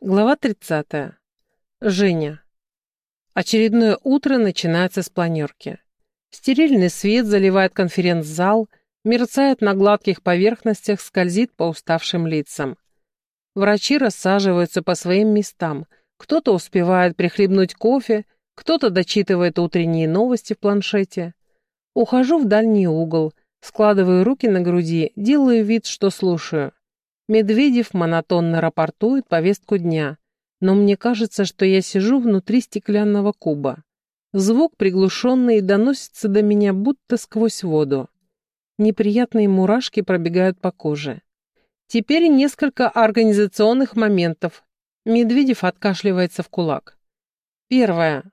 Глава 30. Женя. Очередное утро начинается с планерки. Стерильный свет заливает конференц-зал, мерцает на гладких поверхностях, скользит по уставшим лицам. Врачи рассаживаются по своим местам. Кто-то успевает прихлебнуть кофе, кто-то дочитывает утренние новости в планшете. Ухожу в дальний угол, складываю руки на груди, делаю вид, что слушаю. Медведев монотонно рапортует повестку дня, но мне кажется, что я сижу внутри стеклянного куба. Звук приглушенный доносится до меня будто сквозь воду. Неприятные мурашки пробегают по коже. Теперь несколько организационных моментов. Медведев откашливается в кулак. Первое.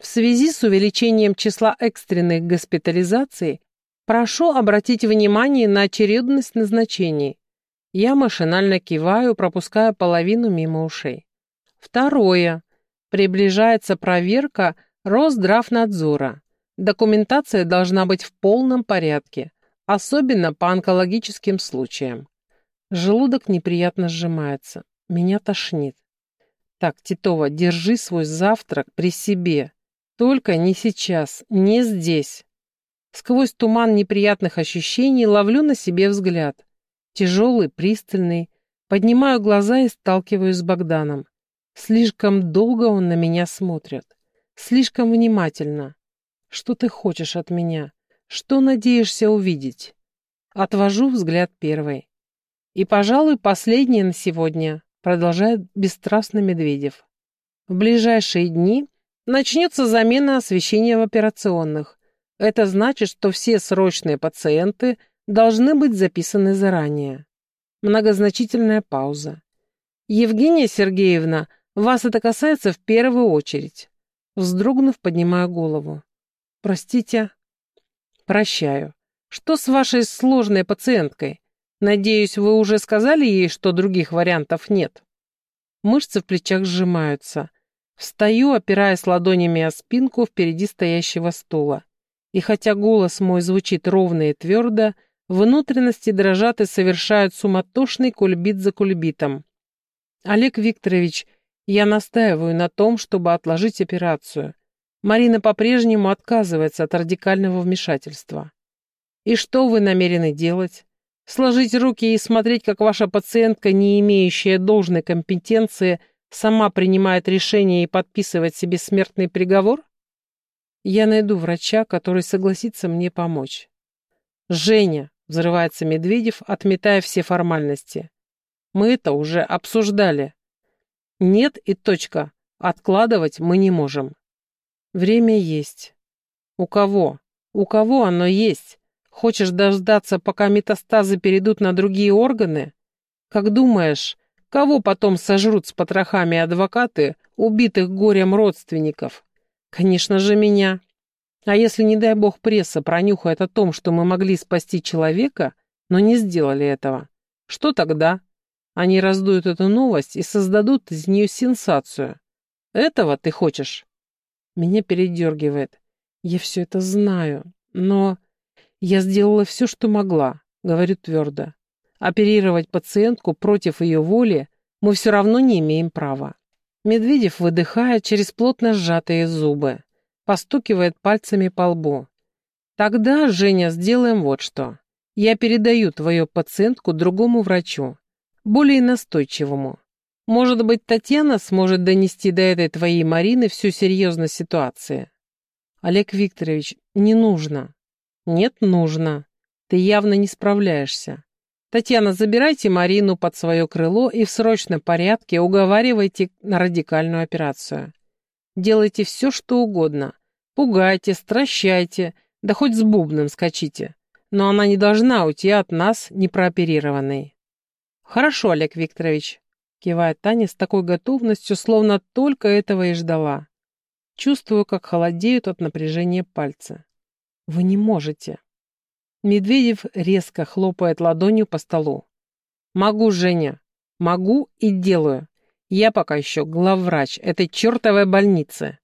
В связи с увеличением числа экстренных госпитализаций прошу обратить внимание на очередность назначений. Я машинально киваю, пропуская половину мимо ушей. Второе. Приближается проверка Росздравнадзора. Документация должна быть в полном порядке, особенно по онкологическим случаям. Желудок неприятно сжимается. Меня тошнит. Так, Титова, держи свой завтрак при себе. Только не сейчас, не здесь. Сквозь туман неприятных ощущений ловлю на себе взгляд тяжелый, пристальный. Поднимаю глаза и сталкиваюсь с Богданом. Слишком долго он на меня смотрит. Слишком внимательно. Что ты хочешь от меня? Что надеешься увидеть? Отвожу взгляд первой. И, пожалуй, последнее на сегодня, продолжает бесстрастно Медведев. В ближайшие дни начнется замена освещения в операционных. Это значит, что все срочные пациенты – должны быть записаны заранее. Многозначительная пауза. Евгения Сергеевна, вас это касается в первую очередь. Вздрогнув, поднимаю голову. Простите. Прощаю. Что с вашей сложной пациенткой? Надеюсь, вы уже сказали ей, что других вариантов нет. Мышцы в плечах сжимаются. Встаю, опираясь ладонями о спинку впереди стоящего стула. И хотя голос мой звучит ровно и твердо, Внутренности дрожат и совершают суматошный кульбит за кульбитом. Олег Викторович, я настаиваю на том, чтобы отложить операцию. Марина по-прежнему отказывается от радикального вмешательства. И что вы намерены делать? Сложить руки и смотреть, как ваша пациентка, не имеющая должной компетенции, сама принимает решение и подписывает себе смертный приговор? Я найду врача, который согласится мне помочь. Женя, Взрывается Медведев, отметая все формальности. Мы это уже обсуждали. Нет и точка. Откладывать мы не можем. Время есть. У кого? У кого оно есть? Хочешь дождаться, пока метастазы перейдут на другие органы? Как думаешь, кого потом сожрут с потрохами адвокаты, убитых горем родственников? Конечно же, меня. А если, не дай бог, пресса пронюхает о том, что мы могли спасти человека, но не сделали этого, что тогда? Они раздуют эту новость и создадут из нее сенсацию. Этого ты хочешь? Меня передергивает. Я все это знаю, но... Я сделала все, что могла, говорю твердо. Оперировать пациентку против ее воли мы все равно не имеем права. Медведев выдыхает через плотно сжатые зубы постукивает пальцами по лбу. «Тогда, Женя, сделаем вот что. Я передаю твою пациентку другому врачу, более настойчивому. Может быть, Татьяна сможет донести до этой твоей Марины всю серьезность ситуации?» «Олег Викторович, не нужно». «Нет, нужно. Ты явно не справляешься. Татьяна, забирайте Марину под свое крыло и в срочном порядке уговаривайте на радикальную операцию. Делайте все, что угодно. Пугайте, стращайте, да хоть с бубном скачите. Но она не должна уйти от нас непрооперированной. Хорошо, Олег Викторович, кивает Таня с такой готовностью, словно только этого и ждала. Чувствую, как холодеют от напряжения пальцы. Вы не можете. Медведев резко хлопает ладонью по столу. Могу, Женя. Могу и делаю. Я пока еще главврач этой чертовой больницы.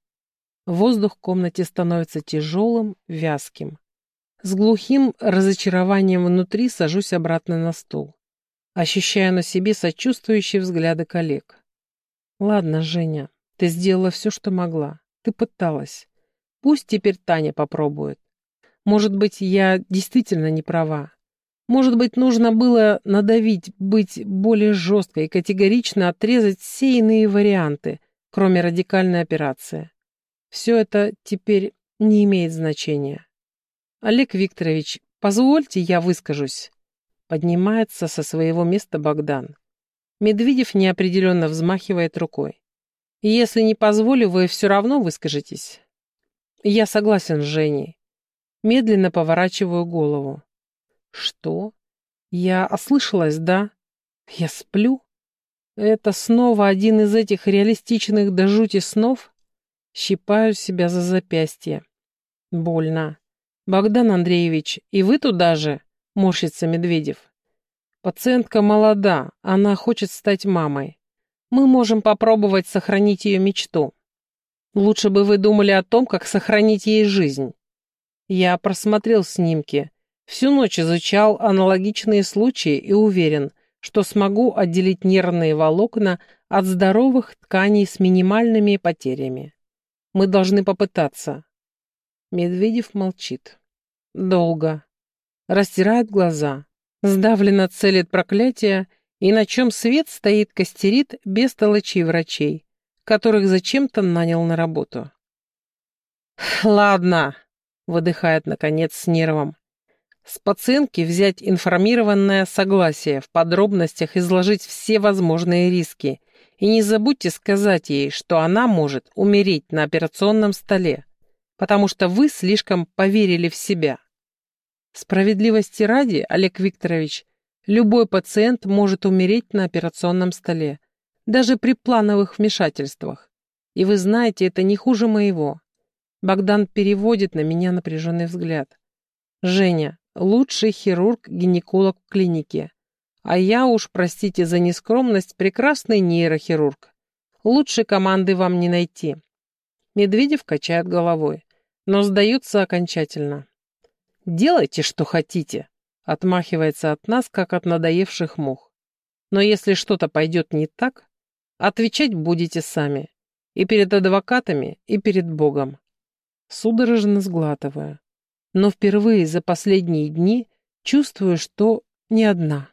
Воздух в комнате становится тяжелым, вязким. С глухим разочарованием внутри сажусь обратно на стул. Ощущаю на себе сочувствующие взгляды коллег. Ладно, Женя, ты сделала все, что могла. Ты пыталась. Пусть теперь Таня попробует. Может быть, я действительно не права. Может быть, нужно было надавить, быть более жесткой и категорично отрезать все иные варианты, кроме радикальной операции. Все это теперь не имеет значения. Олег Викторович, позвольте я выскажусь. Поднимается со своего места Богдан. Медведев неопределенно взмахивает рукой. Если не позволю, вы все равно выскажетесь. Я согласен с Женей. Медленно поворачиваю голову. Что? Я ослышалась, да? Я сплю? Это снова один из этих реалистичных до жути снов? Щипаю себя за запястье. Больно. Богдан Андреевич, и вы туда же? Морщится Медведев. Пациентка молода, она хочет стать мамой. Мы можем попробовать сохранить ее мечту. Лучше бы вы думали о том, как сохранить ей жизнь. Я просмотрел снимки, всю ночь изучал аналогичные случаи и уверен, что смогу отделить нервные волокна от здоровых тканей с минимальными потерями. Мы должны попытаться. Медведев молчит. Долго. Растирает глаза. Сдавленно целит проклятие, и на чем свет стоит костерит без толочей врачей которых зачем-то нанял на работу. «Ладно», — выдыхает, наконец, с нервом. «С пациентки взять информированное согласие, в подробностях изложить все возможные риски, и не забудьте сказать ей, что она может умереть на операционном столе, потому что вы слишком поверили в себя. Справедливости ради, Олег Викторович, любой пациент может умереть на операционном столе, даже при плановых вмешательствах. И вы знаете, это не хуже моего. Богдан переводит на меня напряженный взгляд. Женя, лучший хирург-гинеколог в клинике. А я уж, простите за нескромность, прекрасный нейрохирург. Лучшей команды вам не найти. Медведев качает головой, но сдаются окончательно. «Делайте, что хотите», — отмахивается от нас, как от надоевших мух. «Но если что-то пойдет не так, Отвечать будете сами. И перед адвокатами, и перед Богом. Судорожно сглатывая. Но впервые за последние дни чувствую, что не одна.